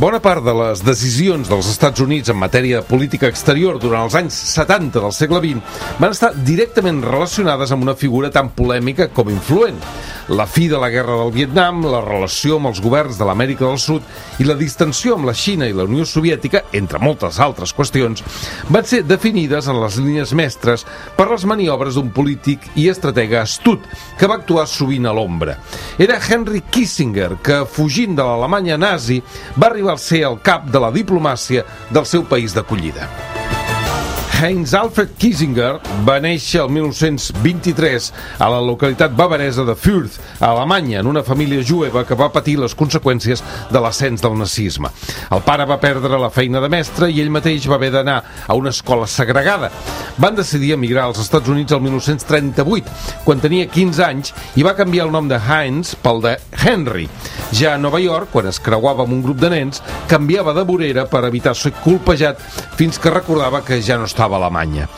Bona part de les decisions dels Estats Units en matèria de política exterior durant els anys 70 del segle XX van estar directament relacionades amb una figura tan polèmica com influent. La fi de la guerra del Vietnam, la relació amb els governs de l'Amèrica del Sud i la distensió amb la Xina i la Unió Soviètica, entre moltes altres qüestions, van ser definides en les línies mestres per les maniobres d'un polític i estratega astut que va actuar sovint a l'ombra. Era Henry Kissinger que, fugint de l'Alemanya nazi, va arribar a ser el cap de la diplomàcia del seu país d'acollida. Heinz Alfred Kissinger va néixer el 1923 a la localitat bavaresa de Fürth, a Alemanya, en una família jueva que va patir les conseqüències de l'ascens del nazisme. El pare va perdre la feina de mestre i ell mateix va haver d'anar a una escola segregada. Van decidir emigrar als Estats Units el 1938, quan tenia 15 anys, i va canviar el nom de Heinz pel de Henry. Ja a Nova York, quan es creuava amb un grup de nens, canviava de vorera per evitar ser colpejat fins que recordava que ja no estava a Alemanya.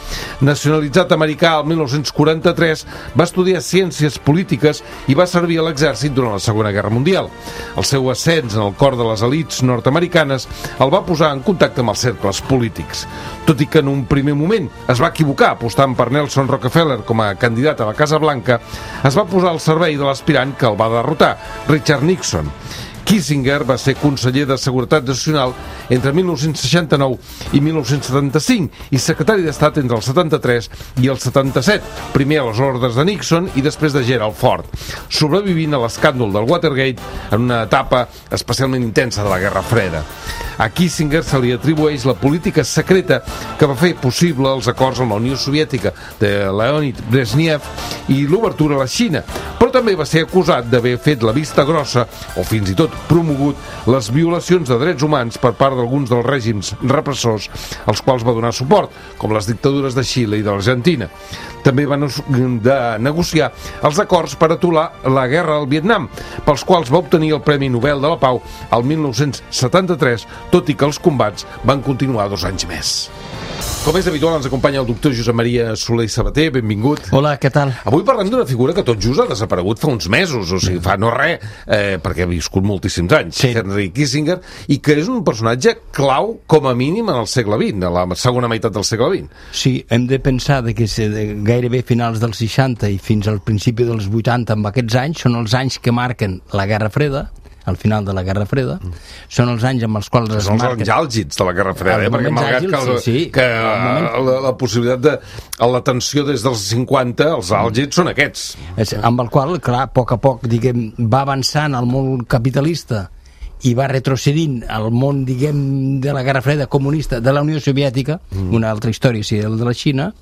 Nacionalitzat americà el 1943, va estudiar ciències polítiques i va servir a l'exèrcit durant la Segona Guerra Mundial. El seu ascens en el cor de les elites nord-americanes el va posar en contacte amb els cercles polítics. Tot i que en un primer moment es va equivocar apostant per Nelson Rockefeller com a candidat a la Casa Blanca, es va posar al servei de l'aspirant que el va derrotar, Richard Nixon. Kissinger va ser conseller de Seguretat Nacional entre 1969 i 1975 i secretari d'Estat entre el 73 i el 77, primer a les ordres de Nixon i després de Gerald Ford, sobrevivint a l'escàndol del Watergate en una etapa especialment intensa de la Guerra Freda. A Kissinger se li atribueix la política secreta que va fer possible els acords amb la Unió Soviètica de Leonid Brezhnev i l'obertura a la Xina, però també va ser acusat d'haver fet la vista grossa o fins i tot promogut les violacions de drets humans per part d'alguns dels règims repressors als quals va donar suport, com les dictadures de Xile i de l'Argentina. També van de negociar els acords per aturar la guerra al Vietnam, pels quals va obtenir el Premi Nobel de la Pau el 1973, tot i que els combats van continuar dos anys més. Com és habitual, ens acompanya el doctor Josep Maria Soler i Sabater, benvingut. Hola, què tal? Avui parlem d'una figura que tot just ha desaparegut fa uns mesos, o sigui, fa no res, eh, perquè ha viscut moltíssims anys, sí. Henry Kissinger, i que és un personatge clau, com a mínim, en el segle XX, a la segona meitat del segle XX. Sí, hem de pensar de que gairebé finals dels 60 i fins al principi dels 80, amb aquests anys, són els anys que marquen la Guerra Freda, al final de la Guerra Freda, mm. són els anys amb els quals es són els àlgids de la Guerra Freda, eh? perquè malgrat àgils, que, el, sí, sí. que moment... la, la possibilitat de la tensió des dels 50, els àlgids mm. són aquests. És, amb el qual, clar, a poc a poc, diguem, va avançant el món capitalista i va retrocedint al món, diguem, de la Guerra Freda comunista de la Unió Soviètica, mm. una altra història, sí, el de la Xina,